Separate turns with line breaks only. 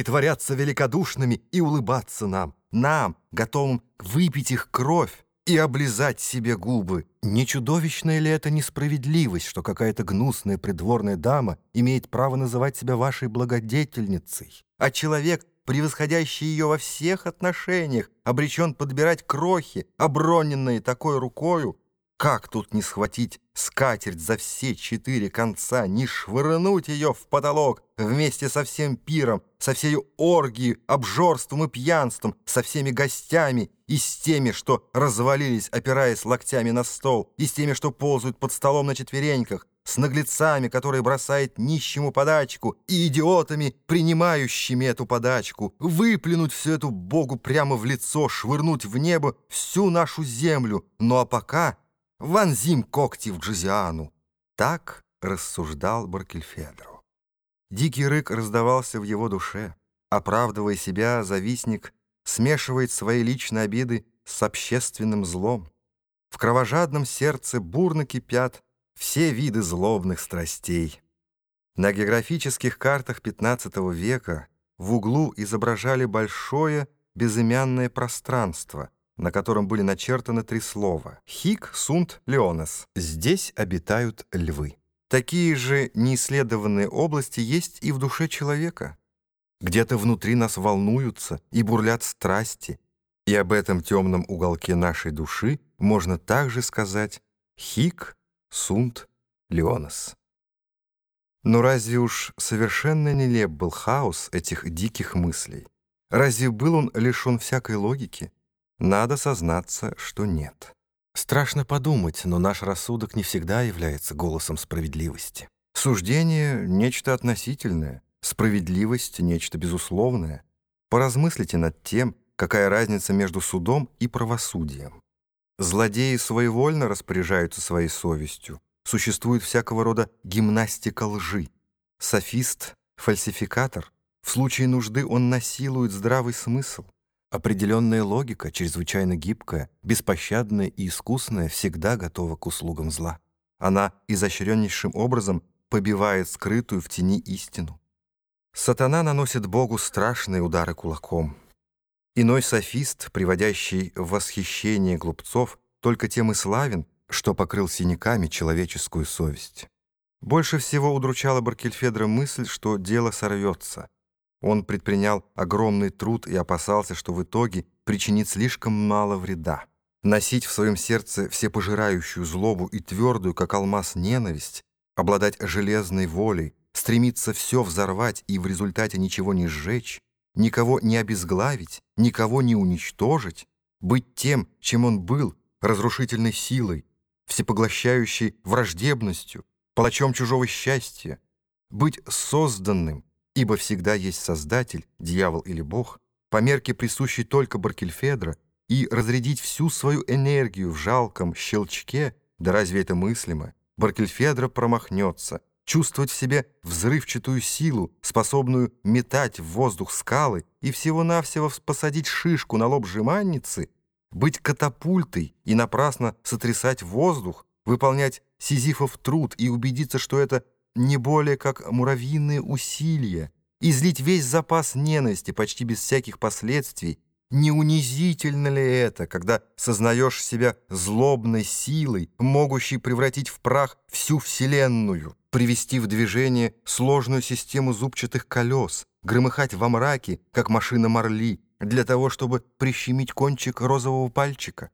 притворяться великодушными и улыбаться нам, нам, готовым выпить их кровь и облизать себе губы. Не чудовищная ли это несправедливость, что какая-то гнусная придворная дама имеет право называть себя вашей благодетельницей, а человек, превосходящий ее во всех отношениях, обречен подбирать крохи, оброненные такой рукою, как тут не схватить скатерть за все четыре конца, не швырнуть ее в потолок вместе со всем пиром, со всей оргией, обжорством и пьянством, со всеми гостями и с теми, что развалились, опираясь локтями на стол, и с теми, что ползают под столом на четвереньках, с наглецами, которые бросают нищему подачку, и идиотами, принимающими эту подачку, выплюнуть всю эту Богу прямо в лицо, швырнуть в небо всю нашу землю. Ну а пока вонзим когти в Джузиану. Так рассуждал Баркельфедро. Дикий рык раздавался в его душе. Оправдывая себя, завистник смешивает свои личные обиды с общественным злом. В кровожадном сердце бурно кипят все виды злобных страстей. На географических картах XV века в углу изображали большое безымянное пространство — на котором были начертаны три слова «Хик сунт леонес» — «Здесь обитают львы». Такие же неисследованные области есть и в душе человека. Где-то внутри нас волнуются и бурлят страсти, и об этом темном уголке нашей души можно также сказать «Хик сунт леонес». Но разве уж совершенно нелеп был хаос этих диких мыслей? Разве был он лишен всякой логики? Надо сознаться, что нет. Страшно подумать, но наш рассудок не всегда является голосом справедливости. Суждение — нечто относительное, справедливость — нечто безусловное. Поразмыслите над тем, какая разница между судом и правосудием. Злодеи своевольно распоряжаются своей совестью. Существует всякого рода гимнастика лжи. Софист — фальсификатор. В случае нужды он насилует здравый смысл. Определенная логика, чрезвычайно гибкая, беспощадная и искусная, всегда готова к услугам зла. Она изощреннейшим образом побивает скрытую в тени истину. Сатана наносит Богу страшные удары кулаком. Иной софист, приводящий в восхищение глупцов, только тем и славен, что покрыл синяками человеческую совесть. Больше всего удручала Баркельфедра мысль, что дело сорвется — он предпринял огромный труд и опасался, что в итоге причинит слишком мало вреда. Носить в своем сердце всепожирающую злобу и твердую, как алмаз, ненависть, обладать железной волей, стремиться все взорвать и в результате ничего не сжечь, никого не обезглавить, никого не уничтожить, быть тем, чем он был, разрушительной силой, всепоглощающей враждебностью, палачом чужого счастья, быть созданным, ибо всегда есть Создатель, дьявол или Бог, по мерке присущей только Баркельфедро, и разрядить всю свою энергию в жалком щелчке, да разве это мыслимо, Баркельфедро промахнется, чувствовать в себе взрывчатую силу, способную метать в воздух скалы и всего-навсего посадить шишку на лоб жеманницы, быть катапультой и напрасно сотрясать воздух, выполнять сизифов труд и убедиться, что это не более как муравьиные усилия, излить весь запас ненависти почти без всяких последствий, не унизительно ли это, когда сознаешь себя злобной силой, могущей превратить в прах всю Вселенную, привести в движение сложную систему зубчатых колес, громыхать во мраке, как машина Марли, для того, чтобы прищемить кончик розового пальчика?